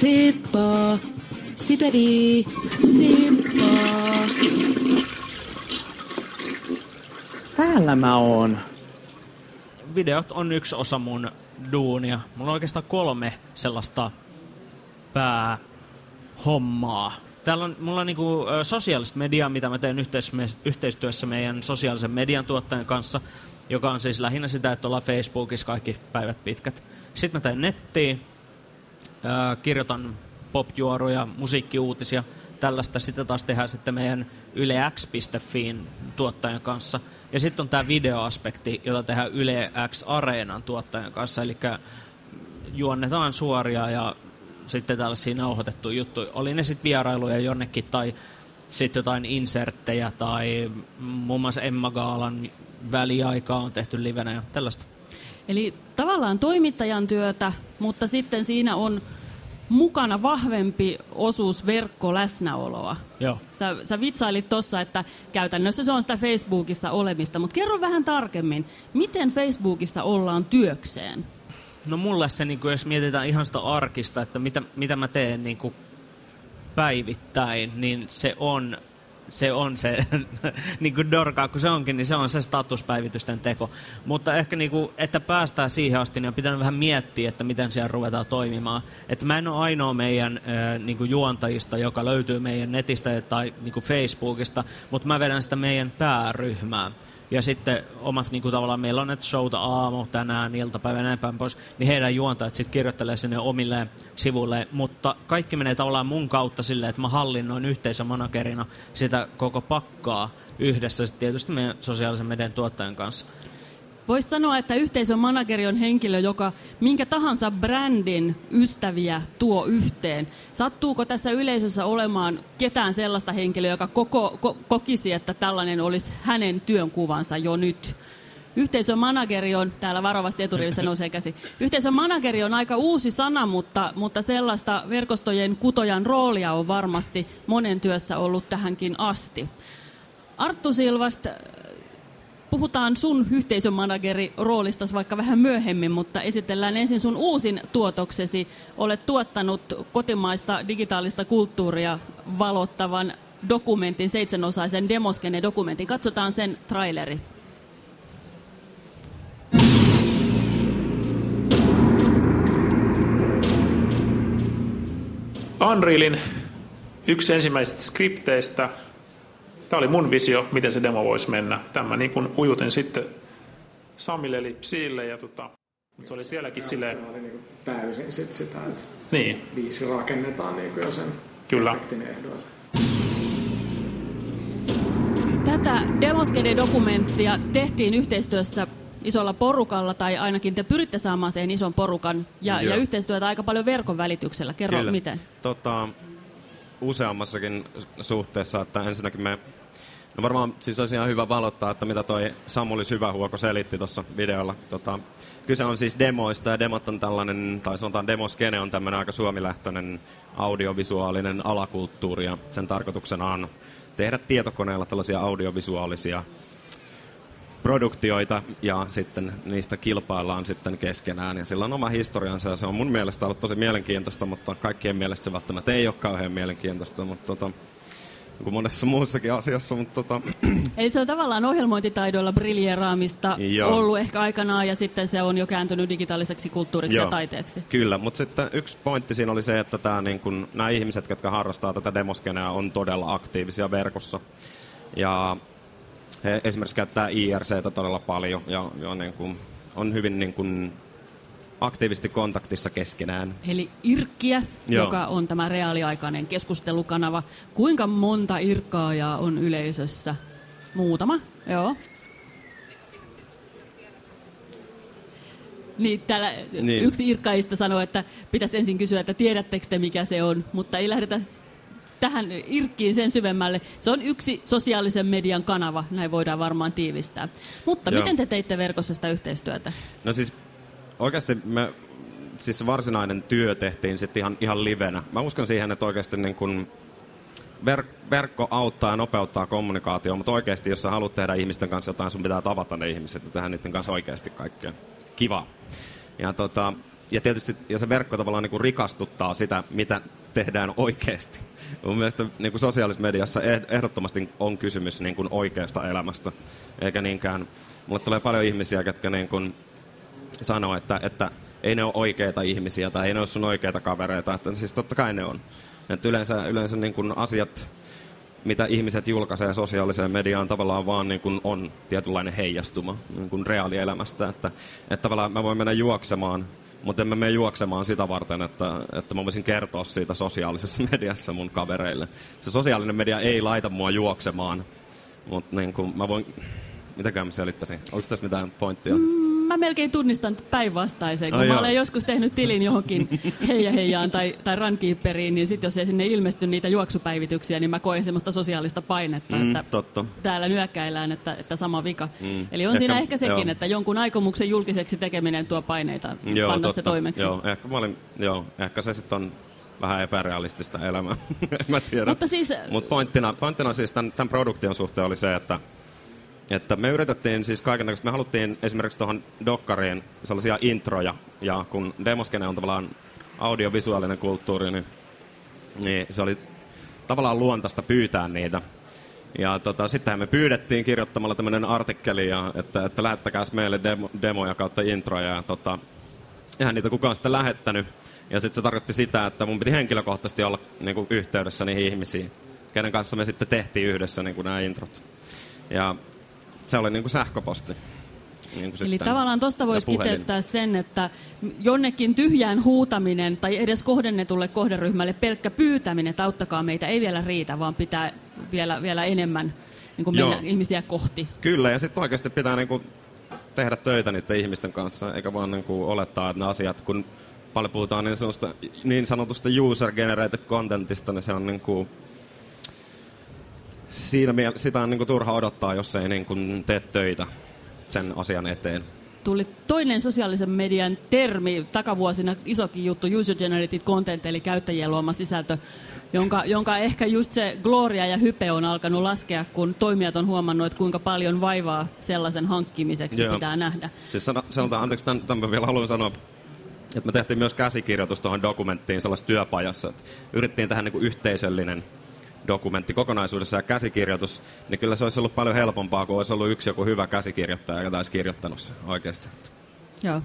Sippo, siperi, sippo. Täällä mä oon. Videot on yksi osa mun duunia. Mulla on oikeastaan kolme sellaista päähommaa. Täällä on, mulla on niinku, sosiaalista mediaa, mitä mä teen yhteis- yhteistyössä meidän sosiaalisen median tuottajan kanssa, joka on siis lähinnä sitä, että ollaan Facebookissa kaikki päivät pitkät. Sitten mä teen nettiin, kirjoitan popjuoruja, musiikkiuutisia, tällaista. Sitten taas tehdään sitten meidän ylex.fiin tuottajan kanssa. Ja sitten on tämä videoaspekti, jota tehdään Yle X Areenan tuottajan kanssa, eli juonnetaan suoria ja sitten tällaisia nauhoitettuja juttuja. Oli ne sitten vierailuja jonnekin tai sitten jotain inserttejä tai muun muassa Emma Gaalan väliaikaa on tehty livenä ja tällaista. Eli tavallaan toimittajan työtä, mutta sitten siinä on mukana vahvempi osuus verkkoläsnäoloa. Joo. Sä, sä vitsailit tuossa, että käytännössä se on sitä Facebookissa olemista, mutta kerro vähän tarkemmin, miten Facebookissa ollaan työkseen? No mulle se, niin jos mietitään ihan sitä arkista, että mitä, mitä mä teen niin kuin päivittäin, niin se on se on se, niin kuin dorkaa kun se onkin, niin se on se statuspäivitysten teko. Mutta ehkä niin kuin, että päästään siihen asti, niin on pitänyt vähän miettiä, että miten siellä ruvetaan toimimaan. Että mä en ole ainoa meidän niin kuin juontajista, joka löytyy meidän netistä tai niin kuin Facebookista, mutta mä vedän sitä meidän pääryhmää ja sitten omat niin kuin tavallaan, meillä on näitä showta aamu, tänään, iltapäivä näin päin pois, niin heidän juontajat sitten kirjoittelee sinne omille sivuille, mutta kaikki menee tavallaan mun kautta silleen, että mä hallinnoin yhteisömanagerina sitä koko pakkaa yhdessä sitten tietysti meidän sosiaalisen median tuottajan kanssa. Voisi sanoa, että yhteisön manageri on henkilö, joka minkä tahansa brändin ystäviä tuo yhteen. Sattuuko tässä yleisössä olemaan ketään sellaista henkilöä, joka koko, ko, kokisi, että tällainen olisi hänen työnkuvansa jo nyt? Yhteisön manageri on, täällä varovasti eturivissä nousee käsi, yhteisön manageri on aika uusi sana, mutta, mutta sellaista verkostojen kutojan roolia on varmasti monen työssä ollut tähänkin asti. Arttu Silvasta, puhutaan sun yhteisömanageri roolista vaikka vähän myöhemmin, mutta esitellään ensin sun uusin tuotoksesi. Olet tuottanut kotimaista digitaalista kulttuuria valottavan dokumentin, seitsemänosaisen Demoskene-dokumentin. Katsotaan sen traileri. Unrealin yksi ensimmäisistä skripteistä. Tämä oli mun visio, miten se demo voisi mennä. Tämä niin kuin ujutin sitten Samille eli Psiille ja tota, mutta se oli sielläkin silleen... Tämä oli niin täysin sit sitä, että Niin, biisi rakennetaan niin jo sen Kyllä. efektin ehdoilla. Tätä Demoskene-dokumenttia tehtiin yhteistyössä isolla porukalla, tai ainakin te pyritte saamaan sen ison porukan, ja, Joo. ja yhteistyötä aika paljon verkon välityksellä. Kerro Kyllä. miten. Tota, useammassakin suhteessa, että ensinnäkin me No varmaan siis olisi ihan hyvä valottaa, että mitä toi Samuli Syvähuoko selitti tuossa videolla. Tota, kyse on siis demoista ja demot on tällainen, tai sanotaan demoskene on tämmöinen aika suomilähtöinen audiovisuaalinen alakulttuuri ja sen tarkoituksena on tehdä tietokoneella tällaisia audiovisuaalisia produktioita ja sitten niistä kilpaillaan sitten keskenään. Ja sillä on oma historiansa ja se on mun mielestä ollut tosi mielenkiintoista, mutta kaikkien mielestä se välttämättä ei ole kauhean mielenkiintoista, mutta tota, kuin monessa muussakin asiassa, mutta tota, Eli se on tavallaan ohjelmointitaidoilla briljeeraamista Joo. ollut ehkä aikanaan, ja sitten se on jo kääntynyt digitaaliseksi kulttuuriksi ja Joo. taiteeksi. Kyllä, mutta sitten yksi pointti siinä oli se, että tää, niin kun, nämä ihmiset, jotka harrastaa tätä demoskeneä, on todella aktiivisia verkossa. Ja he esimerkiksi käyttää IRCtä todella paljon ja, ja niin kun, on hyvin niin kun, aktiivisesti kontaktissa keskenään. Eli Irkkiä, Joo. joka on tämä reaaliaikainen keskustelukanava. Kuinka monta irkkaajaa on yleisössä? Muutama, joo. Niin, täällä Niin. yksi irkkaajista sanoi, että pitäisi ensin kysyä, että tiedättekö te mikä se on, mutta ei lähdetä tähän irkkiin sen syvemmälle. Se on yksi sosiaalisen median kanava, näin voidaan varmaan tiivistää. Mutta Joo. miten te teitte verkossa sitä yhteistyötä? No siis oikeasti me, siis varsinainen työ tehtiin sitten ihan, ihan livenä. Mä uskon siihen, että oikeasti niin kun ver, verkko auttaa ja nopeuttaa kommunikaatioon, mutta oikeasti jos sä haluat tehdä ihmisten kanssa jotain, sun pitää tavata ne ihmiset ja tehdä niiden kanssa oikeasti kaikkea kivaa. Ja tota, ja tietysti ja se verkko tavallaan niin rikastuttaa sitä, mitä tehdään oikeasti. Mun mielestä niin kuin sosiaalisessa mediassa eh- ehdottomasti on kysymys niin kuin oikeasta elämästä, eikä niinkään... Mulle tulee paljon ihmisiä, jotka niin kuin sanoo, että, että ei ne ole oikeita ihmisiä tai ei ne ole sun oikeita kavereita. Että siis totta kai ne on. Että yleensä, yleensä niin kuin asiat, mitä ihmiset julkaisee sosiaaliseen mediaan, tavallaan vaan niin kuin on tietynlainen heijastuma niin kuin reaalielämästä. Että, että tavallaan mä voin mennä juoksemaan, mutta en mä mene juoksemaan sitä varten, että, että mä voisin kertoa siitä sosiaalisessa mediassa mun kavereille. Se sosiaalinen media ei laita mua juoksemaan, mutta niin kuin mä voin... Mitäkään mä selittäisin? Onko tässä mitään pointtia? Mm mä melkein tunnistan päinvastaisen. Kun oh, mä olen joskus tehnyt tilin johonkin heija heijaan tai, tai runkeeperiin, niin sitten jos ei sinne ilmesty niitä juoksupäivityksiä, niin mä koen semmoista sosiaalista painetta, mm, että totta. täällä nyökkäillään, että, että sama vika. Mm. Eli on ehkä, siinä ehkä sekin, joo. että jonkun aikomuksen julkiseksi tekeminen tuo paineita joo, panna totta. se toimeksi. Joo, ehkä, mä olin, joo, ehkä se sitten on vähän epärealistista elämää. mä tiedän. Mutta siis... Mut pointtina, pointtina siis tämän, tämän produktion suhteen oli se, että että me yritettiin siis kaiken me haluttiin esimerkiksi tuohon dokkariin sellaisia introja, ja kun demoskene on tavallaan audiovisuaalinen kulttuuri, niin, niin se oli tavallaan luontaista pyytää niitä. Ja tota, sittenhän me pyydettiin kirjoittamalla tämmöinen artikkeli, ja, että, että lähettäkää meille demo, demoja kautta introja. Ja tota, eihän niitä kukaan sitten lähettänyt. Ja sitten se tarkoitti sitä, että mun piti henkilökohtaisesti olla niin kuin, yhteydessä niihin ihmisiin, kenen kanssa me sitten tehtiin yhdessä niin kuin, nämä introt. Ja se oli niin kuin sähköposti. Niin kuin Eli tavallaan tuosta voisi kiteyttää sen, että jonnekin tyhjään huutaminen tai edes kohdennetulle kohderyhmälle pelkkä pyytäminen, että auttakaa meitä, ei vielä riitä, vaan pitää vielä, vielä enemmän niin kuin mennä ihmisiä kohti. Kyllä, ja sitten oikeasti pitää niin kuin tehdä töitä niiden ihmisten kanssa, eikä vaan niin kuin olettaa, että ne asiat, kun paljon puhutaan niin, sanotusta, niin sanotusta user-generated contentista, niin se on niin kuin siinä sitä on niin kuin turha odottaa, jos ei niin kuin tee töitä sen asian eteen. Tuli toinen sosiaalisen median termi takavuosina, isokin juttu, user-generated content, eli käyttäjien luoma sisältö, jonka, jonka ehkä just se gloria ja hype on alkanut laskea, kun toimijat on huomannut, että kuinka paljon vaivaa sellaisen hankkimiseksi Joo. pitää nähdä. Siis sanotaan, anteeksi, tämän, tämän vielä haluan sanoa, että me tehtiin myös käsikirjoitus tuohon dokumenttiin sellaisessa työpajassa, että yritettiin tähän niin kuin yhteisöllinen dokumentti kokonaisuudessa ja käsikirjoitus, niin kyllä se olisi ollut paljon helpompaa, kun olisi ollut yksi joku hyvä käsikirjoittaja, joka olisi kirjoittanut se oikeasti. Joo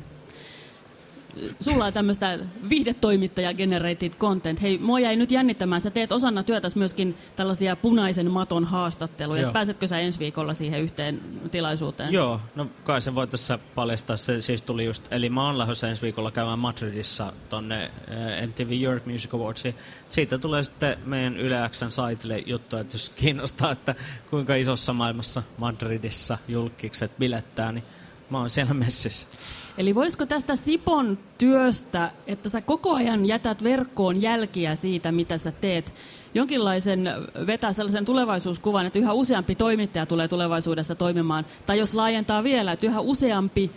sulla on tämmöistä viihdetoimittaja generated content. Hei, mua jäi nyt jännittämään. Sä teet osana työtäs myöskin tällaisia punaisen maton haastatteluja. Joo. Pääsetkö sä ensi viikolla siihen yhteen tilaisuuteen? Joo, no kai se voi tässä paljastaa. Se siis tuli just, eli mä oon lähdössä ensi viikolla käymään Madridissa tonne eh, MTV Europe Music Awardsiin. Siitä tulee sitten meidän Yle Xn saitille juttu, että jos kiinnostaa, että kuinka isossa maailmassa Madridissa julkikset bilettää, niin mä oon siellä messissä. Eli voisiko tästä Sipon työstä, että sä koko ajan jätät verkkoon jälkiä siitä, mitä sä teet, jonkinlaisen vetää sellaisen tulevaisuuskuvan, että yhä useampi toimittaja tulee tulevaisuudessa toimimaan, tai jos laajentaa vielä, että yhä useampi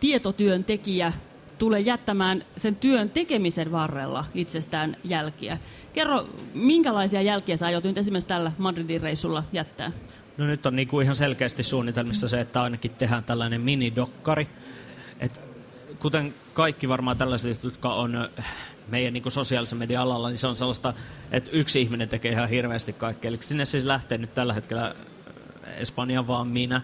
tietotyöntekijä tulee jättämään sen työn tekemisen varrella itsestään jälkiä. Kerro, minkälaisia jälkiä sä aiot nyt esimerkiksi tällä Madridin reissulla jättää? No nyt on niinku ihan selkeästi suunnitelmissa se, että ainakin tehdään tällainen minidokkari, et kuten kaikki varmaan tällaiset, jotka on äh, meidän niin sosiaalisen median alalla, niin se on sellaista, että yksi ihminen tekee ihan hirveästi kaikkea. Eli sinne siis lähtee nyt tällä hetkellä äh, Espanja vaan minä,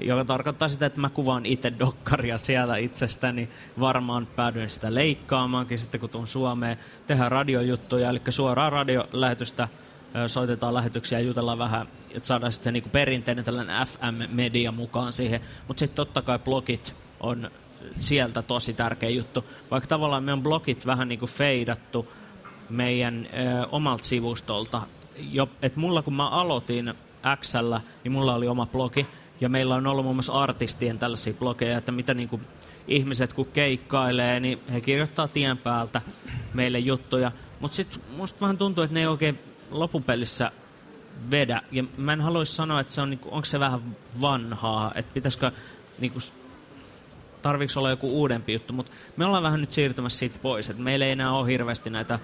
joka tarkoittaa sitä, että mä kuvaan itse dokkaria siellä itsestäni. Varmaan päädyin sitä leikkaamaankin sitten, kun tuun Suomeen. Tehdään radiojuttuja, eli suoraa radiolähetystä, äh, soitetaan lähetyksiä ja jutellaan vähän, että saadaan sitten se niin perinteinen tällainen FM-media mukaan siihen. Mutta sitten totta kai blogit on sieltä tosi tärkeä juttu. Vaikka tavallaan me on blogit vähän niin kuin feidattu meidän ö, omalta sivustolta. Jo, et mulla kun mä aloitin x niin mulla oli oma blogi. Ja meillä on ollut muun muassa artistien tällaisia blogeja, että mitä niin kuin ihmiset kun keikkailee, niin he kirjoittaa tien päältä meille juttuja. Mutta sitten musta vähän tuntuu, että ne ei oikein lopupelissä vedä. Ja mä en haluaisi sanoa, että se on, niinku, onko se vähän vanhaa, että pitäisikö niinku tarviiko olla joku uudempi juttu, mutta me ollaan vähän nyt siirtymässä siitä pois, että meillä ei enää ole hirveästi näitä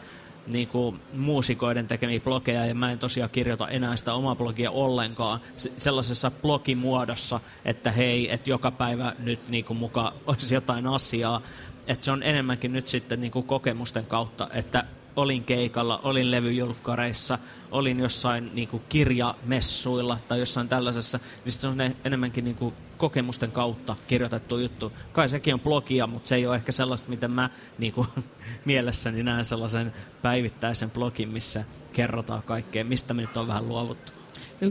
niin kuin, muusikoiden tekemiä blogeja, ja mä en tosiaan kirjoita enää sitä omaa blogia ollenkaan se- sellaisessa blogimuodossa, että hei, että joka päivä nyt niin kuin, muka olisi jotain asiaa. Että se on enemmänkin nyt sitten niin kuin, kokemusten kautta, että olin keikalla, olin levyjulkkareissa, olin jossain niin kuin, kirjamessuilla tai jossain tällaisessa, niin se on ne, enemmänkin niin kuin, kokemusten kautta kirjoitettu juttu. Kai sekin on blogia, mutta se ei ole ehkä sellaista, miten mä niin kuin, mielessäni näen sellaisen päivittäisen blogin, missä kerrotaan kaikkea, mistä me nyt on vähän luovuttu.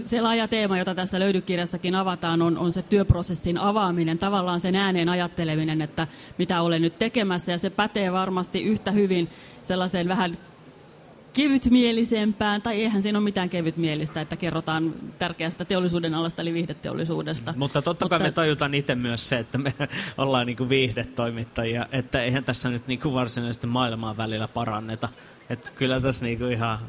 Se laaja teema, jota tässä löydykirjassakin avataan, on, on se työprosessin avaaminen, tavallaan sen ääneen ajatteleminen, että mitä olen nyt tekemässä, ja se pätee varmasti yhtä hyvin sellaiseen vähän kevytmielisempään, tai eihän siinä ole mitään kevytmielistä, että kerrotaan tärkeästä teollisuuden alasta, eli viihdeteollisuudesta. Mutta totta kai me tajutaan itse myös se, että me ollaan niinku viihdetoimittajia, että eihän tässä nyt niinku varsinaisesti maailmaa välillä paranneta. Että kyllä tässä niinku ihan...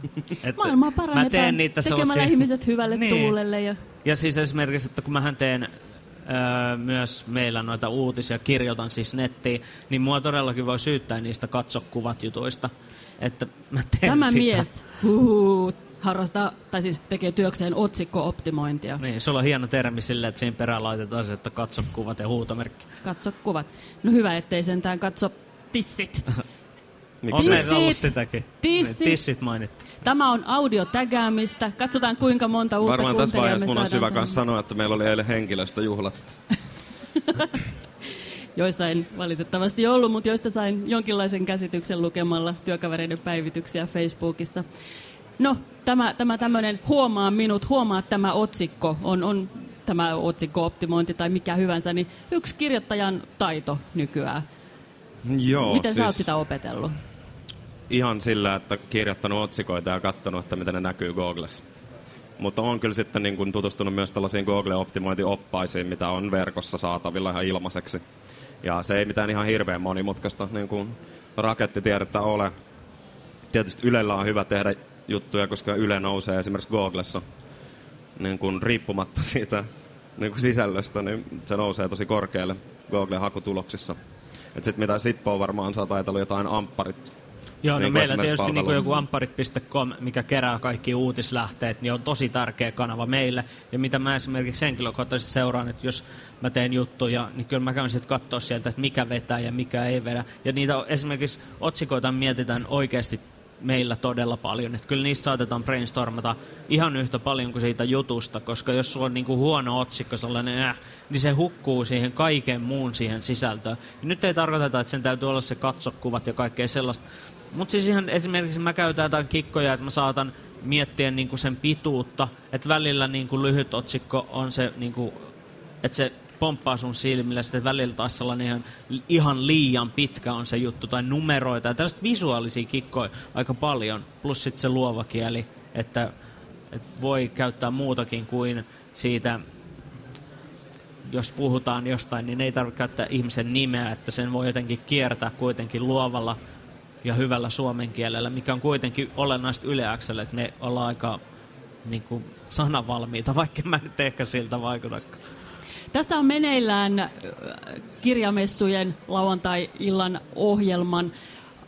Että Maailmaa mä parannetaan teen niitä tekemällä sellaisia- ihmiset hyvälle Niin. tuulelle. Ja... Ja siis esimerkiksi, että kun mähän teen öö, myös meillä noita uutisia, kirjoitan siis nettiin, niin mua todellakin voi syyttää niistä katsokuvat jutuista. Että mä teen Tämä sitä. mies huhuu, harrastaa, tai siis tekee työkseen otsikko-optimointia. Niin, sulla on hieno termi silleen, että siinä perään laitetaan se, että katsokuvat ja huutomerkki. Katso kuvat. No hyvä, ettei sentään katso tissit. On meillä Tissit! ollut sitäkin. Tissit! Tissit mainittu. Tämä on audiotägäämistä. Katsotaan kuinka monta uutta Varmaan tässä vaiheessa mun on hyvä myös sanoa, että meillä oli eilen henkilöstöjuhlat. Joissa en valitettavasti ollut, mutta joista sain jonkinlaisen käsityksen lukemalla työkavereiden päivityksiä Facebookissa. No, tämä, tämä tämmöinen huomaa minut, huomaa tämä otsikko, on, on tämä otsikko-optimointi tai mikä hyvänsä, niin yksi kirjoittajan taito nykyään. Joo, Miten siis sä oot sitä opetellut? Ihan sillä, että kirjoittanut otsikoita ja katsonut, että miten ne näkyy Googlessa. Mutta on kyllä sitten niin kuin tutustunut myös tällaisiin Google-optimointioppaisiin, mitä on verkossa saatavilla ihan ilmaiseksi. Ja se ei mitään ihan hirveän monimutkaista niin kuin rakettitiedettä ole. Tietysti Ylellä on hyvä tehdä juttuja, koska Yle nousee esimerkiksi Googlessa niin kuin riippumatta siitä niin kuin sisällöstä, niin se nousee tosi korkealle Google-hakutuloksissa. Et sit mitä Sippoa varmaan saa taitella jotain ampparit. Joo, no Niin kuin meillä tietysti niin kuin joku ampparit.com, mikä kerää kaikki uutislähteet, niin on tosi tärkeä kanava meille. Ja mitä mä esimerkiksi henkilökohtaisesti seuraan, että jos mä teen juttuja, niin kyllä mä käyn sitten katsoa sieltä, että mikä vetää ja mikä ei vedä. Ja niitä esimerkiksi otsikoita mietitään oikeasti meillä todella paljon. Että kyllä niistä saatetaan brainstormata ihan yhtä paljon kuin siitä jutusta, koska jos sulla on niinku huono otsikko, sellainen äh, niin se hukkuu siihen kaiken muun siihen sisältöön. Ja nyt ei tarkoiteta, että sen täytyy olla se katsokuvat ja kaikkea sellaista. Mutta siis ihan esimerkiksi mä käytän jotain kikkoja, että mä saatan miettiä niinku sen pituutta, että välillä niinku lyhyt otsikko on se, niinku, että se pomppaa sun silmille, sitten välillä taas sellainen ihan, ihan liian pitkä on se juttu, tai numeroita, ja tällaista visuaalisia kikkoja aika paljon, plus sitten se luova kieli, että, että voi käyttää muutakin kuin siitä, jos puhutaan jostain, niin ei tarvitse käyttää ihmisen nimeä, että sen voi jotenkin kiertää kuitenkin luovalla ja hyvällä suomen kielellä, mikä on kuitenkin olennaista yleäkselle, että me ollaan aika niin kuin, sanavalmiita, vaikka mä nyt ehkä siltä vaikutakaan. Tässä on meneillään kirjamessujen lauantai-illan ohjelman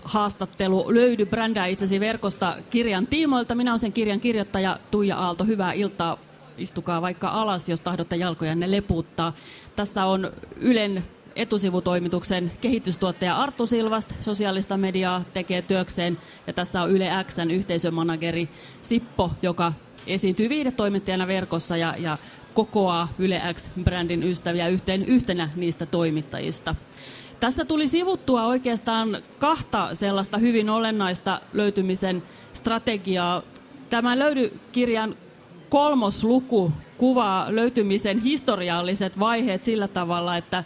haastattelu. Löydy brändää itsesi verkosta kirjan tiimoilta. Minä olen sen kirjan kirjoittaja Tuija Aalto. Hyvää iltaa. Istukaa vaikka alas, jos tahdotte jalkojanne leputtaa. Tässä on Ylen etusivutoimituksen kehitystuottaja Arttu Silvast, sosiaalista mediaa tekee työkseen. Ja tässä on Yle Xn yhteisömanageri Sippo, joka esiintyy viidetoimittajana verkossa ja, ja kokoaa Yle X-brändin ystäviä yhteen yhtenä niistä toimittajista. Tässä tuli sivuttua oikeastaan kahta sellaista hyvin olennaista löytymisen strategiaa. Tämä löydykirjan kolmosluku kuvaa löytymisen historialliset vaiheet sillä tavalla, että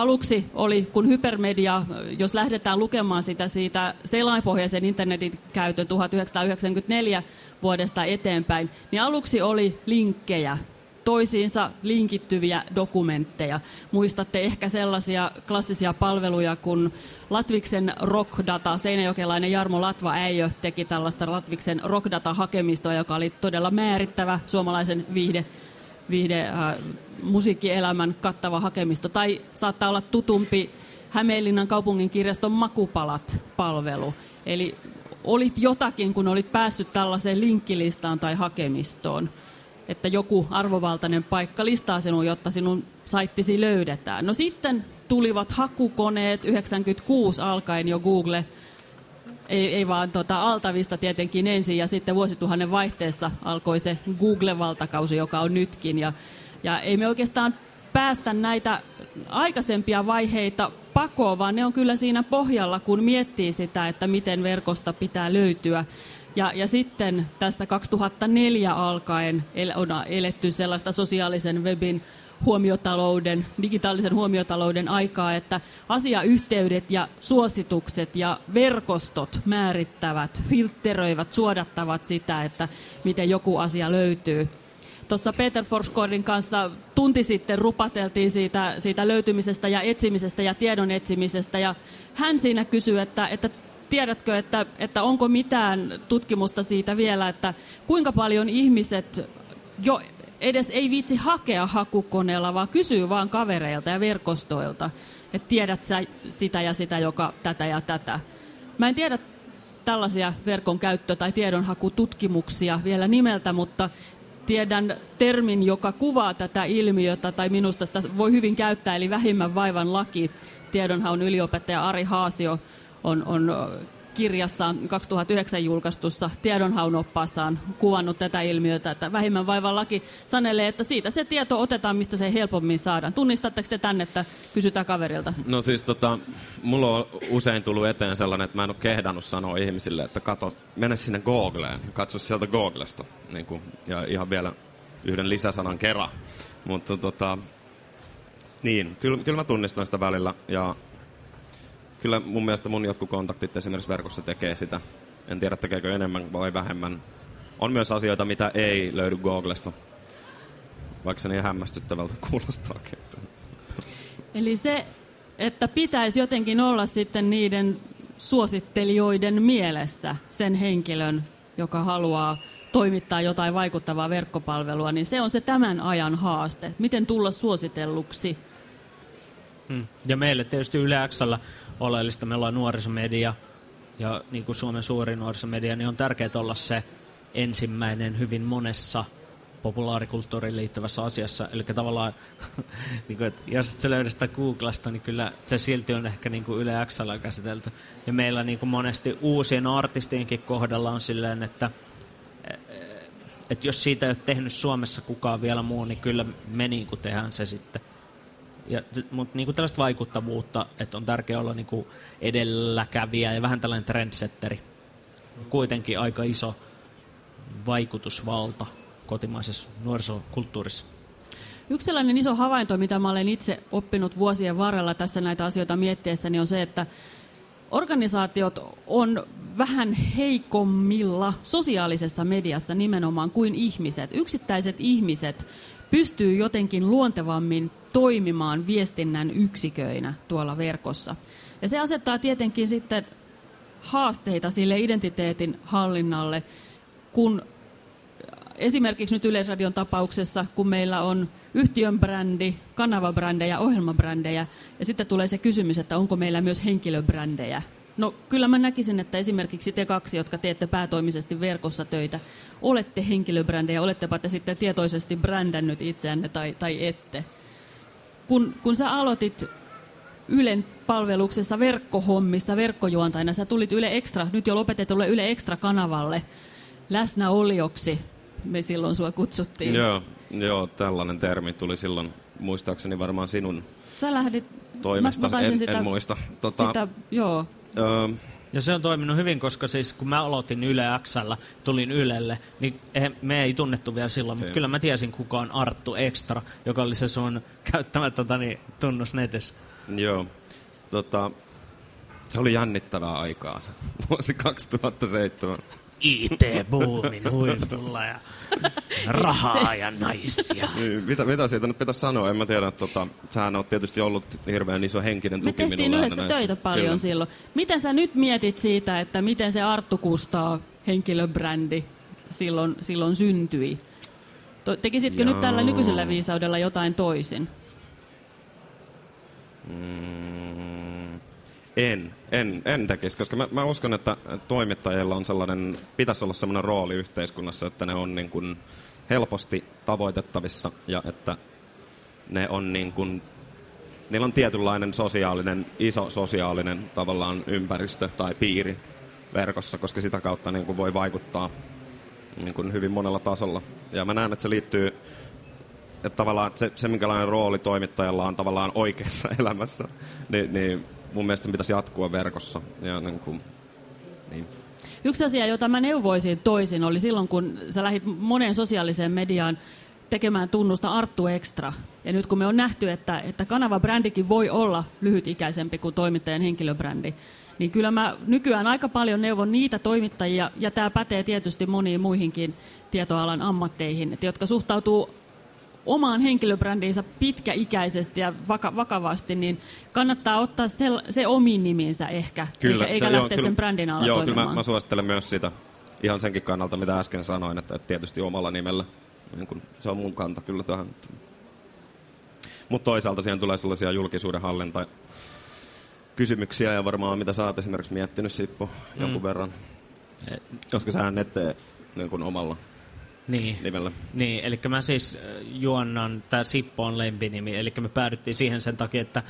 aluksi oli, kun hypermedia, jos lähdetään lukemaan sitä siitä selainpohjaisen internetin käytön 1994 vuodesta eteenpäin, niin aluksi oli linkkejä, toisiinsa linkittyviä dokumentteja. Muistatte ehkä sellaisia klassisia palveluja, kun Latviksen Rockdata, seinäjokelainen Jarmo Latva Äijö teki tällaista Latviksen Rockdata-hakemistoa, joka oli todella määrittävä suomalaisen viihde, viihde äh, musiikkielämän kattava hakemisto. Tai saattaa olla tutumpi Hämeenlinnan kaupungin kirjaston Makupalat-palvelu. Eli olit jotakin, kun olit päässyt tällaiseen linkkilistaan tai hakemistoon. Että joku arvovaltainen paikka listaa sinun, jotta sinun saittisi löydetään. No sitten tulivat hakukoneet 96 alkaen jo Google – ei, ei vaan tota Altavista tietenkin ensin ja sitten vuosituhannen vaihteessa alkoi se Google-valtakausi, joka on nytkin. Ja, ja ei me oikeastaan päästä näitä aikaisempia vaiheita pakoon, vaan ne on kyllä siinä pohjalla, kun miettii sitä, että miten verkosta pitää löytyä. Ja, ja sitten tässä 2004 alkaen on eletty sellaista sosiaalisen webin huomiotalouden, digitaalisen huomiotalouden aikaa, että asiayhteydet ja suositukset ja verkostot määrittävät, filtteröivät, suodattavat sitä, että miten joku asia löytyy. Tuossa Peter Forsgårdin kanssa tunti sitten rupateltiin siitä, siitä löytymisestä ja etsimisestä ja tiedon etsimisestä. Ja hän siinä kysyi, että, että tiedätkö, että, että onko mitään tutkimusta siitä vielä, että kuinka paljon ihmiset jo edes ei viitsi hakea hakukoneella, vaan kysyy vaan kavereilta ja verkostoilta, että tiedät sä sitä ja sitä, joka tätä ja tätä. Mä en tiedä tällaisia verkon käyttö- tai tiedonhakututkimuksia vielä nimeltä, mutta tiedän termin, joka kuvaa tätä ilmiötä, tai minusta sitä voi hyvin käyttää, eli vähimmän vaivan laki. Tiedonhaun yliopettaja Ari Haasio on, on kirjassaan 2009 julkaistussa tiedonhaun oppaassaan kuvannut tätä ilmiötä, että vähimmän vaivan laki sanelee, että siitä se tieto otetaan, mistä se helpommin saadaan. Tunnistatteko te tänne, että kysytään kaverilta? No siis tota, mulla on usein tullut eteen sellainen, että mä en ole kehdannut sanoa ihmisille, että kato, mene sinne Googleen, katso sieltä Googlesta, niin kuin, ja ihan vielä yhden lisäsanan kerran. Mutta tota, niin, kyllä, kyllä mä tunnistan sitä välillä, ja kyllä mun mielestä mun jotkut kontaktit esimerkiksi verkossa tekee sitä. En tiedä tekeekö enemmän vai vähemmän. On myös asioita, mitä ei löydy Googlesta, vaikka se niin hämmästyttävältä kuulostaakin. Eli se, että pitäisi jotenkin olla sitten niiden suosittelijoiden mielessä sen henkilön, joka haluaa toimittaa jotain vaikuttavaa verkkopalvelua, niin se on se tämän ajan haaste. Miten tulla suositelluksi? Hmm. Ja meille tietysti Yle Xllä oleellista. Meillä on nuorisomedia ja niin kuin Suomen suuri nuorisomedia, niin on tärkeää olla se ensimmäinen hyvin monessa populaarikulttuuriin liittyvässä asiassa. Eli tavallaan, niin kuin, että jos et sä löydä sitä Googlesta, niin kyllä se silti on ehkä niin kuin Yle Xllä käsitelty. Ja meillä niin kuin monesti uusien artistienkin kohdalla on silleen, että että jos siitä ei ole tehnyt Suomessa kukaan vielä muu, niin kyllä me niin kuin tehdään se sitten. Ja, mutta niin kuin tällaista vaikuttavuutta, että on tärkeää olla niin kuin edelläkävijä ja vähän tällainen trendsetteri. Kuitenkin aika iso vaikutusvalta kotimaisessa nuorisokulttuurissa. Yksi sellainen iso havainto, mitä mä olen itse oppinut vuosien varrella tässä näitä asioita miettiessäni, on se, että organisaatiot on vähän heikommilla sosiaalisessa mediassa nimenomaan kuin ihmiset. Yksittäiset ihmiset pystyy jotenkin luontevammin toimimaan viestinnän yksiköinä tuolla verkossa. Ja se asettaa tietenkin sitten haasteita sille identiteetin hallinnalle, kun esimerkiksi nyt Yleisradion tapauksessa, kun meillä on yhtiön brändi, kanavabrändejä, ohjelmabrändejä, ja sitten tulee se kysymys, että onko meillä myös henkilöbrändejä. No kyllä mä näkisin, että esimerkiksi te kaksi, jotka teette päätoimisesti verkossa töitä, olette henkilöbrändejä, olettepa te sitten tietoisesti brändännyt itseänne tai, tai ette kun, kun sä aloitit Ylen palveluksessa verkkohommissa, verkkojuontajana, sä tulit Yle Extra, nyt jo lopetetulle Yle Extra-kanavalle läsnäolioksi. Me silloin sua kutsuttiin. Joo, joo, tällainen termi tuli silloin muistaakseni varmaan sinun Sä lähdit, toimesta, mä, mä en, sitä, en muista. Tota, sitä, joo. Öö, ja se on toiminut hyvin, koska siis kun mä aloitin Yle Xllä, tulin Ylelle, niin me ei tunnettu vielä silloin, mutta kyllä mä tiesin kuka on Arttu Extra, joka oli se sun käyttämä tota, niin, tunnus netissä. Joo. Tota, se oli jännittävää aikaa se vuosi 2007. IT-boomin huipulla ja rahaa ja naisia. Niin, mitä, mitä siitä nyt pitäisi sanoa? En mä tiedä. Tota, sähän on tietysti ollut hirveän iso henkinen tuki Me tehtiin yhdessä näissä. töitä paljon Kyllä. silloin. Miten sä nyt mietit siitä, että miten se Arttu Kustaa henkilöbrändi silloin, silloin syntyi? Tekisitkö Joo. nyt tällä nykyisellä viisaudella jotain toisin? Mm, En, en, en tekisi, koska mä, mä uskon, että toimittajilla on sellainen, pitäisi olla sellainen rooli yhteiskunnassa, että ne on niin kuin helposti tavoitettavissa ja että ne on niin kuin, niillä on tietynlainen sosiaalinen, iso sosiaalinen tavallaan ympäristö tai piiri verkossa, koska sitä kautta niin kuin voi vaikuttaa niin kuin hyvin monella tasolla. Ja mä näen, että se liittyy, että tavallaan se, se minkälainen rooli toimittajalla on tavallaan oikeassa elämässä, niin, niin mun mielestä sen pitäisi jatkua verkossa. Ja niin kuin, niin. Yksi asia, jota mä neuvoisin toisin, oli silloin, kun sä lähdit moneen sosiaaliseen mediaan tekemään tunnusta Arttu Extra. Ja nyt kun me on nähty, että, että kanavabrändikin voi olla lyhytikäisempi kuin toimittajan henkilöbrändi, niin kyllä mä nykyään aika paljon neuvon niitä toimittajia, ja tämä pätee tietysti moniin muihinkin tietoalan ammatteihin, että jotka suhtautuu omaan henkilöbrändiinsä pitkäikäisesti ja vaka- vakavasti, niin kannattaa ottaa se, se omiin nimiinsä ehkä, Kyllä, eikä, eikä se- lähteä joo, kyllä- sen brändin alla Joo, toimimaan. kyllä mä, mä suosittelen myös sitä ihan senkin kannalta, mitä äsken sanoin, että, että tietysti omalla nimellä. Niin kun, se on mun kanta kyllä tähän. Mutta toisaalta siihen tulee sellaisia julkisuuden hallinta kysymyksiä ja varmaan mitä sä oot esimerkiksi miettinyt Sippo Mm. jonkun verran. Eh, Koska sä et tee niin kuin omalla Niin. nimellä. Niin, eli mä siis äh, juonnan, tää Sippo on lempinimi, eli me päädyttiin siihen sen takia, että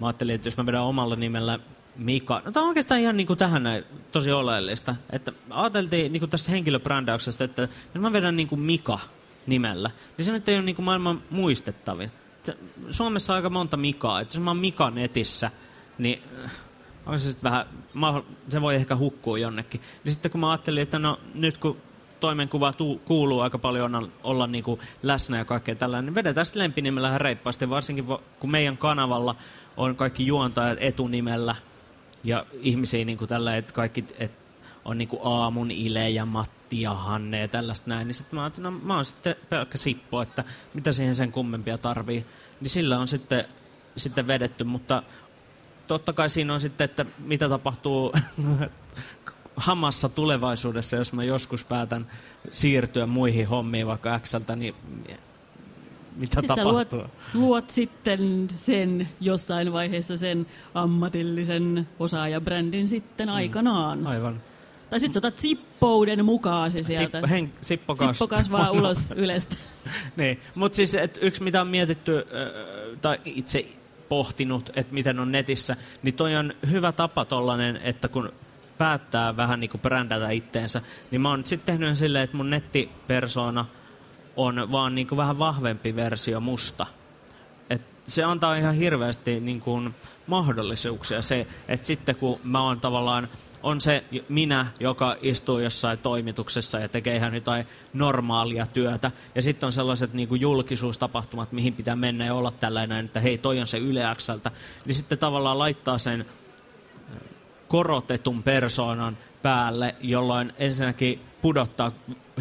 mä ajattelin, että jos mä vedän omalla nimellä Mika, no tää on oikeastaan ihan niin kuin tähän näin, tosi oleellista, että ajateltiin niin kuin tässä henkilöbrändäyksessä, että jos mä vedän niin kuin Mika nimellä, niin se nyt ei ole niin kuin maailman muistettavin. Suomessa on aika monta Mikaa, että jos mä oon Mika netissä, niin äh, on se sitten vähän, se voi ehkä hukkua jonnekin. Ja sitten kun mä ajattelin, että no nyt kun toimenkuva tuu, kuuluu aika paljon olla, niin kuin läsnä ja kaikkea tällainen, niin vedetään sitten lempinimellä ihan reippaasti, varsinkin kun meidän kanavalla on kaikki juontajat etunimellä ja ihmisiä niin kuin tällä, että kaikki et, on niin kuin Aamun Ile ja Matti ja Hanne ja tällaista näin, niin sitten mä ajattelin, no mä oon sitten pelkkä Sippo, että mitä siihen sen kummempia tarvii. Niin sillä on sitten, sitten vedetty, mutta totta kai siinä on sitten, että mitä tapahtuu hamassa tulevaisuudessa, jos mä joskus päätän siirtyä muihin hommiin vaikka Xltä, niin mitä Sitten sä luot, tapahtuu? luot sitten sen jossain vaiheessa sen ammatillisen osaajabrändin sitten aikanaan. Aivan. Tai sitten otat sippouden mukaasi sieltä. Sippo, hen, Sippo, kas- Sippo kasvaa ulos ylestä. niin, mutta siis et yksi mitä on mietitty, äh, tai itse pohtinut, että miten on netissä, niin toi on hyvä tapa tollanen, että kun päättää vähän niin kuin brändätä itteensä, niin mä oon sitten tehnyt silleen, että mun nettipersona on vaan niin kuin vähän vahvempi versio musta. Et se antaa ihan hirveästi niin kuin mahdollisuuksia se, että sitten kun mä oon tavallaan, on se minä, joka istuu jossain toimituksessa ja tekee ihan jotain normaalia työtä, ja sitten on sellaiset niin kuin julkisuustapahtumat, mihin pitää mennä ja olla tällainen, että hei, toi on se Yle niin sitten tavallaan laittaa sen korotetun persoonan päälle, jolloin ensinnäkin pudottaa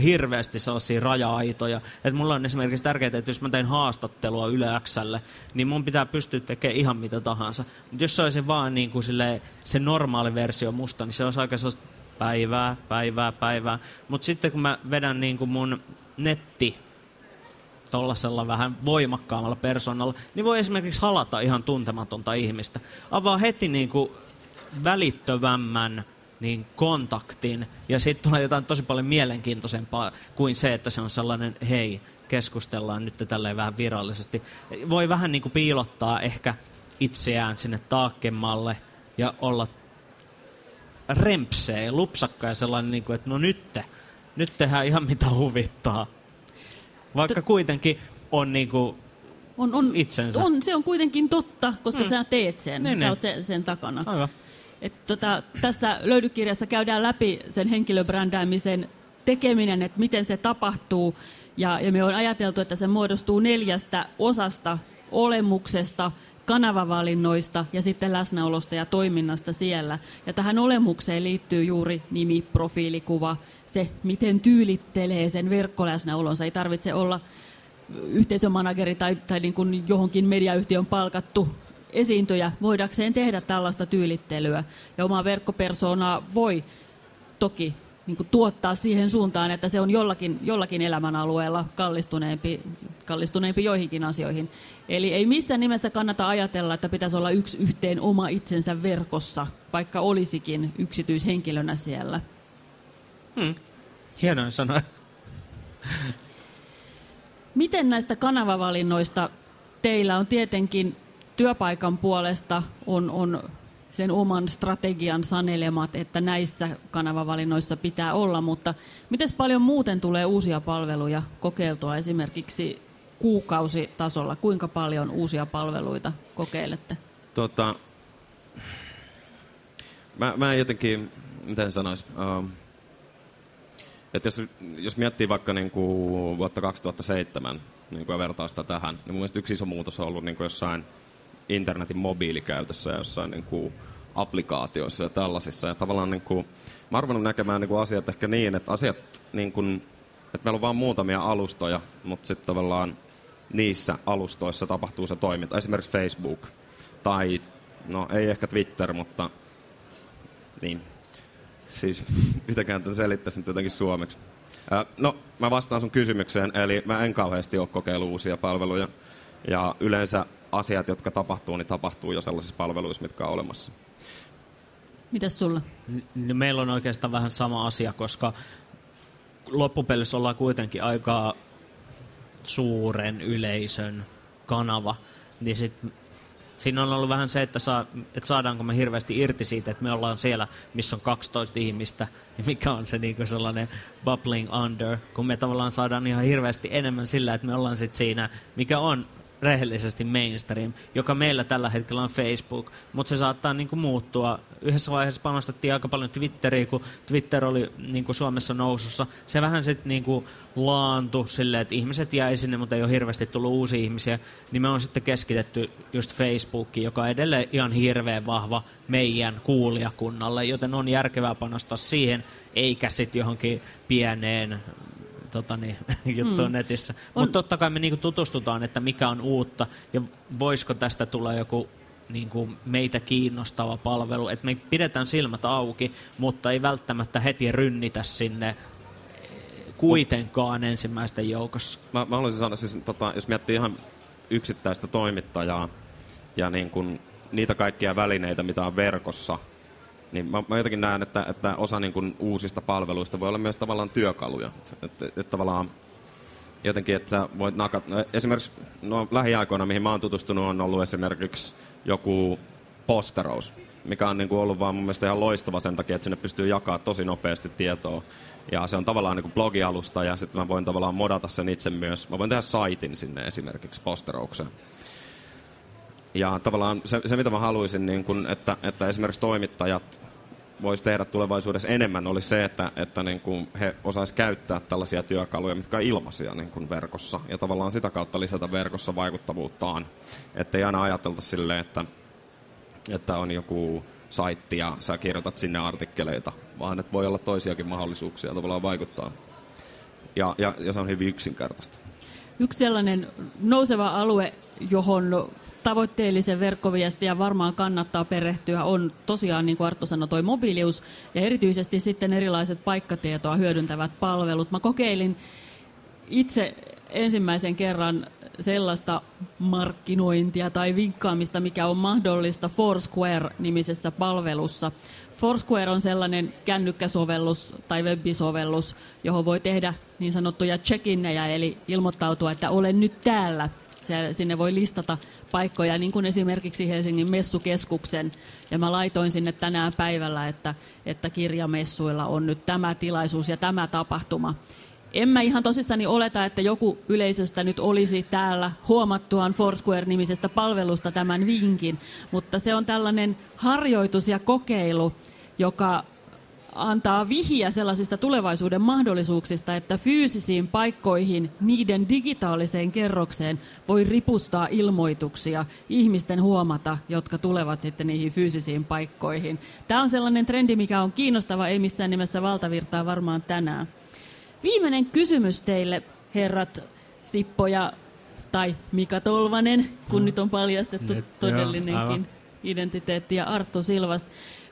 hirveästi sellaisia raja-aitoja. Et mulla on esimerkiksi tärkeää, että jos mä teen haastattelua Yle Xlle, niin mun pitää pystyä tekemään ihan mitä tahansa. Mutta jos se olisi vaan niin kuin silleen, se normaali versio musta, niin se olisi aika sellaista päivää, päivää, päivää. Mutta sitten kun mä vedän niin kuin mun netti tollasella vähän voimakkaammalla persoonalla, niin voi esimerkiksi halata ihan tuntematonta ihmistä. Avaa heti niin kuin välittövämmän niin kontaktin, ja sitten tulee jotain tosi paljon mielenkiintoisempaa kuin se, että se on sellainen, hei, keskustellaan nyt tälleen vähän virallisesti. Voi vähän niin kuin piilottaa ehkä itseään sinne taakkemmalle ja olla rempsee, lupsakka ja sellainen, niin kuin, että no nyt, nyt tehdään ihan mitä huvittaa. Vaikka kuitenkin on niin kuin On, on, Itsensä. on, se on kuitenkin totta, koska mm. sä teet sen. Niin, sä niin. oot sen, sen takana. Aivan. Et tota, tässä löydykirjassa käydään läpi sen henkilöbrändäämisen tekeminen, että miten se tapahtuu. Ja, ja me on ajateltu, että se muodostuu neljästä osasta, olemuksesta, kanavavalinnoista ja sitten läsnäolosta ja toiminnasta siellä. Ja tähän olemukseen liittyy juuri nimi, profiilikuva, se miten tyylittelee sen verkkoläsnäolonsa. Ei tarvitse olla yhteisömanageri tai, tai niin kuin johonkin mediayhtiön palkattu esiintyjä voidakseen tehdä tällaista tyylittelyä. Ja omaa verkkopersoonaa voi toki niin kuin tuottaa siihen suuntaan, että se on jollakin, jollakin elämänalueella kallistuneempi, kallistuneempi joihinkin asioihin. Eli ei missään nimessä kannata ajatella, että pitäisi olla yksi yhteen oma itsensä verkossa, vaikka olisikin yksityishenkilönä siellä. Hmm. Hienoin sanoa. Miten näistä kanavavalinnoista teillä on tietenkin työpaikan puolesta on, on sen oman strategian sanelemat, että näissä kanavavalinnoissa pitää olla, mutta miten paljon muuten tulee uusia palveluja kokeiltua esimerkiksi kuukausitasolla? Kuinka paljon uusia palveluita kokeilette? Tota, mä, mä jotenkin, miten sanois, uh, että jos, jos miettii vaikka niin kuin vuotta 2007 niin kuin sitä tähän, niin mun mielestä yksi iso muutos on ollut niin kuin jossain internetin mobiilikäytössä jossain niin kuin applikaatioissa ja tällaisissa. Ja tavallaan niin kuin, mä arvannut näkemään niin kuin asiat ehkä niin, että asiat, niin kuin, että meillä on vain muutamia alustoja, mutta sitten tavallaan niissä alustoissa tapahtuu se toiminta. Esimerkiksi Facebook tai, no ei ehkä Twitter, mutta niin, siis mitäkään tämän selittäisi nyt jotenkin suomeksi. No, mä vastaan sun kysymykseen, eli mä en kauheasti ole kokeillut uusia palveluja. Ja yleensä asiat, jotka tapahtuu, niin tapahtuu jo sellaisissa palveluissa, mitkä on olemassa. Mitäs sulla? N- meillä on oikeastaan vähän sama asia, koska loppupelissä ollaan kuitenkin aika suuren yleisön kanava, niin sit siinä on ollut vähän se, että, saa, että saadaanko me hirveästi irti siitä, että me ollaan siellä, missä on 12 ihmistä, ja mikä on se niin sellainen bubbling under, kun me tavallaan saadaan ihan hirveästi enemmän sillä, että me ollaan sitten siinä, mikä on rehellisesti mainstream, joka meillä tällä hetkellä on Facebook, mutta se saattaa niin kuin muuttua. Yhdessä vaiheessa panostettiin aika paljon Twitteriin, kun Twitter oli niin kuin Suomessa nousussa. Se vähän sitten niin kuin laantu silleen, että ihmiset jäi sinne, mutta ei ole hirveästi tullut uusia ihmisiä. Niin me on sitten keskitetty just Facebookiin, joka on edelleen ihan hirveän vahva meidän kuulijakunnalle, joten on järkevää panostaa siihen, eikä sitten johonkin pieneen tota niin, juttua mm. netissä. Mutta totta kai me niinku tutustutaan, että mikä on uutta ja voisiko tästä tulla joku niinku meitä kiinnostava palvelu. Että me pidetään silmät auki, mutta ei välttämättä heti rynnitä sinne kuitenkaan ensimmäisten joukossa. Mä, mä haluaisin sanoa, siis, tota, jos miettii ihan yksittäistä toimittajaa ja niin kun, niitä kaikkia välineitä, mitä on verkossa – niin mä, mä jotenkin näen, että, että osa niin kuin uusista palveluista voi olla myös tavallaan työkaluja. Että, että tavallaan jotenkin, että sä voit nakat... No, esimerkiksi no, lähiaikoina, mihin mä oon tutustunut, on ollut esimerkiksi joku posterous, mikä on niin kuin ollut vaan mun mielestä ihan loistava sen takia, että sinne pystyy jakaa tosi nopeasti tietoa. Ja se on tavallaan niin kuin blogialusta ja sitten mä voin tavallaan modata sen itse myös. Mä voin tehdä saitin sinne esimerkiksi posteroukseen. Ja tavallaan se, se mitä mä haluaisin, niin kun, että, että esimerkiksi toimittajat voisi tehdä tulevaisuudessa enemmän, oli se, että, että niin kun he osaisivat käyttää tällaisia työkaluja, mitkä on ilmaisia niin kun verkossa, ja tavallaan sitä kautta lisätä verkossa vaikuttavuuttaan. Että ei aina ajatelta silleen, että, että on joku saitti ja sä kirjoitat sinne artikkeleita, vaan että voi olla toisiakin mahdollisuuksia tavallaan vaikuttaa. Ja, ja, ja se on hyvin yksinkertaista. Yksi sellainen nouseva alue, johon tavoitteellisen verkkoviestiä varmaan kannattaa perehtyä on tosiaan, niin kuin Arttu sanoi, toi mobiilius ja erityisesti sitten erilaiset paikkatietoa hyödyntävät palvelut. Mä kokeilin itse ensimmäisen kerran sellaista markkinointia tai vinkkaamista, mikä on mahdollista Foursquare-nimisessä palvelussa. Foursquare on sellainen kännykkäsovellus tai webisovellus, johon voi tehdä niin sanottuja check-innejä, eli ilmoittautua, että olen nyt täällä – sinne voi listata paikkoja, niin kuin esimerkiksi Helsingin messukeskuksen. Ja mä laitoin sinne tänään päivällä, että, että kirjamessuilla on nyt tämä tilaisuus ja tämä tapahtuma. En mä ihan tosissani oleta, että joku yleisöstä nyt olisi täällä huomattuaan Foursquare-nimisestä palvelusta tämän vinkin, mutta se on tällainen harjoitus ja kokeilu, joka antaa vihiä sellaisista tulevaisuuden mahdollisuuksista, että fyysisiin paikkoihin, niiden digitaaliseen kerrokseen voi ripustaa ilmoituksia ihmisten huomata, jotka tulevat sitten niihin fyysisiin paikkoihin. Tämä on sellainen trendi, mikä on kiinnostava, ei missään nimessä valtavirtaa varmaan tänään. Viimeinen kysymys teille, herrat Sippo ja tai Mika Tolvanen, kun mm. nyt on paljastettu nyt, todellinenkin joo, identiteetti ja Arttu Silvasta.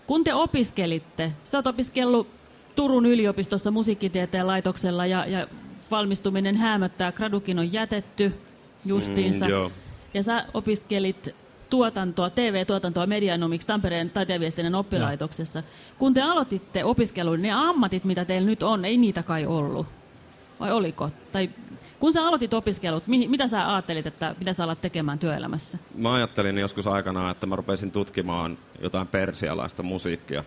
Kun te opiskelitte, sä oot opiskellut Turun yliopistossa musiikkitieteen laitoksella ja, ja valmistuminen hämöttää. Gradukin on jätetty justiinsa. Mm, joo. Ja sä opiskelit tuotantoa, TV-tuotantoa Medianomics Tampereen taiteenviestinnän oppilaitoksessa. Kun te aloititte opiskelun, ne ammatit, mitä teillä nyt on, ei niitä kai ollut? Vai oliko? Tai kun sä aloitit opiskelut, mi- mitä sä ajattelit, että mitä sä alat tekemään työelämässä? Mä ajattelin joskus aikanaan, että mä rupesin tutkimaan jotain persialaista musiikkia.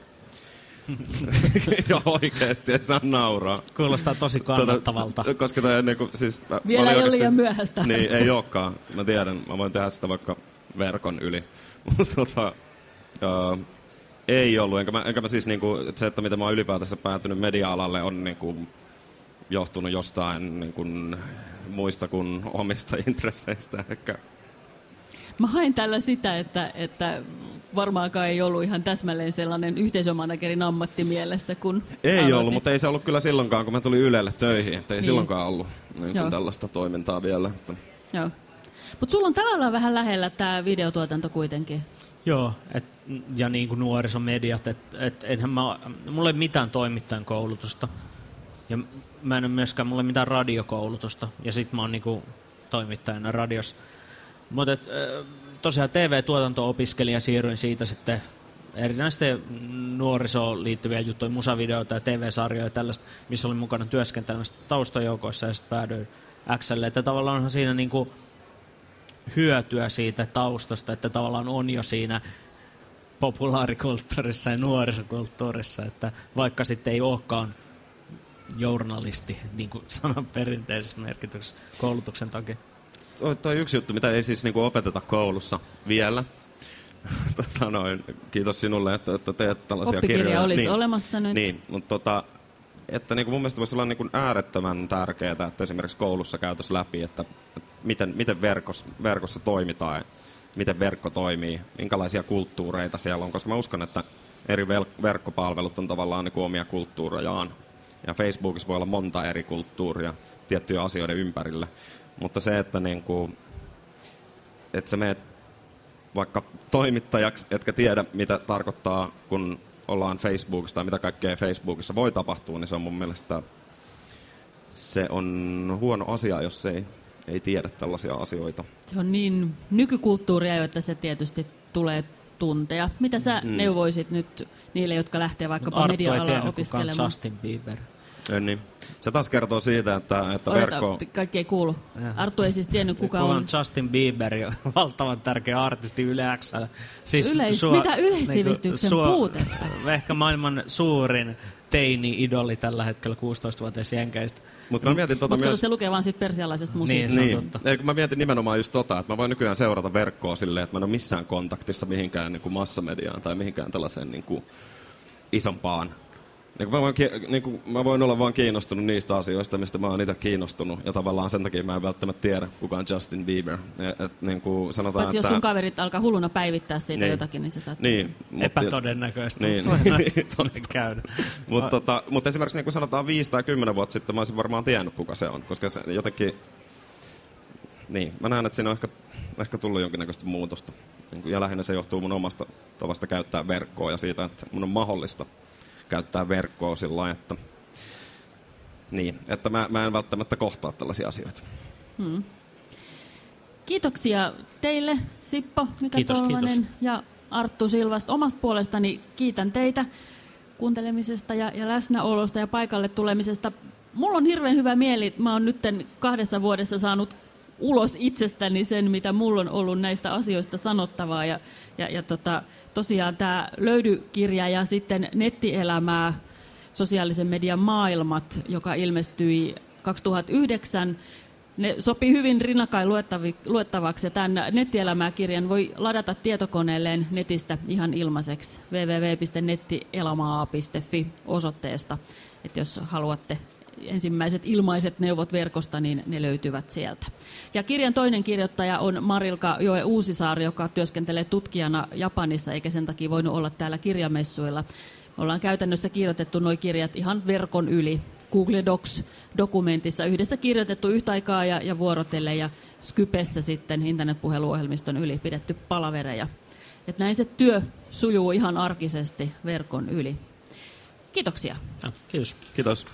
ja oikeasti, ei saa nauraa. Kuulostaa tosi kannattavalta. Tota, koska toi, niin kuin, siis, mä- mä Vielä olin ei ole liian myöhäistä. Niin, ei olekaan. Mä tiedän, mä voin tehdä sitä vaikka verkon yli. Mutta tota, uh, ei ollut. Enkä mä, enkä mä siis niinku, että se, että miten mä oon ylipäätänsä päätynyt media-alalle, on niinku johtunut jostain niinku, muista kuin omista intresseistä. Ehkä. Mä hain tällä sitä, että, että varmaankaan ei ollut ihan täsmälleen sellainen yhteisömanagerin ammatti mielessä, kun Ei aloitit. ollut, mutta ei se ollut kyllä silloinkaan, kun mä tulin Ylelle töihin. Että ei Niin. silloinkaan ollut niin kuin tällaista toimintaa vielä. Että. Joo. Mutta sulla on tavallaan vähän lähellä tämä videotuotanto kuitenkin. Joo, et, ja niin kuin nuorisomediat, että et, enhän mä, mulla ei mitään toimittajan koulutusta. Ja mä en ole myöskään, mulla ei mitään radiokoulutusta. Ja sit mä oon niinku toimittajana radiossa. Mutta tosiaan TV-tuotanto-opiskelija siirryin siitä sitten erinäisten nuorisoon liittyviä juttuja, musavideoita ja TV-sarjoja ja tällaista, missä olin mukana työskentelemässä taustajoukoissa ja sitten päädyin Xlle. Että tavallaan onhan siinä niinku hyötyä siitä taustasta, että tavallaan on jo siinä populaarikulttuurissa ja nuorisokulttuurissa, että vaikka sitten ei olekaan journalisti, niin kuin sanan perinteisessä merkityksessä koulutuksen takia. Toi, toi yksi juttu, mitä ei siis niinku opeteta koulussa vielä. tota noin, kiitos sinulle, että, että teet tällaisia Oppikirja kirjoja. olisi niin, olemassa nyt. Niin, mutta tota, että niinku mun mielestä voisi olla niinku äärettömän tärkeää, että esimerkiksi koulussa käytäisiin läpi, että, että miten, miten verkos, verkossa toimitaan, miten verkko toimii, minkälaisia kulttuureita siellä on, koska mä uskon, että eri vel- verkkopalvelut on tavallaan niinku omia kulttuurejaan. Ja Facebookissa voi olla monta eri kulttuuria tiettyjen asioiden ympärillä. Mutta se, että niinku, että sä meet vaikka toimittajaksi, etkä tiedä, mitä tarkoittaa, kun ollaan Facebookissa tai mitä kaikkea Facebookissa voi tapahtua, niin se on mun mielestä se on huono asia, jos ei, ei tiedä tällaisia asioita. Se on niin nykykulttuuria, että se tietysti tulee tuntea. Mitä sä mm. neuvoisit nyt niille, jotka lähtee vaikkapa media-alaa opiskelemaan? Justin Bieber. En niin. Se taas kertoo siitä, että, että Odota, verkko... kaikki ei kuulu. Arttu ei siis tiennyt, kuka on. on Justin Bieber, valtavan tärkeä artisti Yle X. Siis Yleis- mitä yleissivistyksen puutetta? Ehkä maailman suurin teini-idoli tällä hetkellä 16-vuotias jenkeistä. Mutta mä mietin tota Mutta myös... se lukee vaan siitä persialaisesta musiikista. Niin. se on Niin, totta. ei, kun mä mietin nimenomaan just tota, että mä voin nykyään seurata verkkoa silleen, että mä en ole missään kontaktissa mihinkään niin kuin massamediaan tai mihinkään tällaiseen niin kuin isompaan. Niin kuin mä, voin, niin kuin mä voin olla vaan kiinnostunut niistä asioista, mistä mä oon itse kiinnostunut. Ja tavallaan sen takia mä en välttämättä tiedä, kuka on Justin Bieber. Et, et, niin kuin sanotaan, Paitsi jos että... sun kaverit alkaa hulluna päivittää siitä Niin. jotakin, niin se saattaa. Niin, mut- Epätodennäköistä. Niin, mutta niin, käydä. Mutta tota, mut esimerkiksi niin kuin sanotaan viisi tai kymmenen vuotta sitten mä olisin varmaan tiennyt, kuka se on. Koska se jotenkin... Niin, mä näen, että siinä on ehkä, ehkä tullut jonkinnäköistä muutosta. Niin kuin- Ja lähinnä se johtuu mun omasta tavasta käyttää verkkoa ja siitä, että mun on mahdollista käyttää verkkoa sillä että... Niin, että mä, mä en välttämättä kohtaa tällaisia asioita. Kiitoksia teille, Sippo, Mika Kiitos, Tolvanen kiitos. ja Arttu Silvasta. Omasta puolestani kiitän teitä kuuntelemisesta ja, ja läsnäolosta ja paikalle tulemisesta. Mulla on hirveän hyvä mieli. Mä oon nyt kahdessa vuodessa saanut ulos itsestäni sen, mitä mulla on ollut näistä asioista sanottavaa. Ja, ja, ja tota, tosiaan tämä löydykirja ja sitten nettielämää, sosiaalisen median maailmat, joka ilmestyi 2009, ne sopii hyvin rinnakkain luettavaksi tämän nettielämää-kirjan voi ladata tietokoneelleen netistä ihan ilmaiseksi www.nettielamaa.fi osoitteesta. Et jos haluatte ensimmäiset ilmaiset neuvot verkosta, niin ne löytyvät sieltä. Ja kirjan toinen kirjoittaja on Marilka Joe Uusisaari, joka työskentelee tutkijana Japanissa, eikä sen takia voinut olla täällä kirjamessuilla. Ollaan käytännössä kirjoitettu nuo kirjat ihan verkon yli. Google Docs-dokumentissa yhdessä kirjoitettu yhtä aikaa ja, ja vuorotelle ja Skypessä sitten internetpuheluohjelmiston yli pidetty palavereja. Et näin se työ sujuu ihan arkisesti verkon yli. Kiitoksia. Kiitos. Kiitos.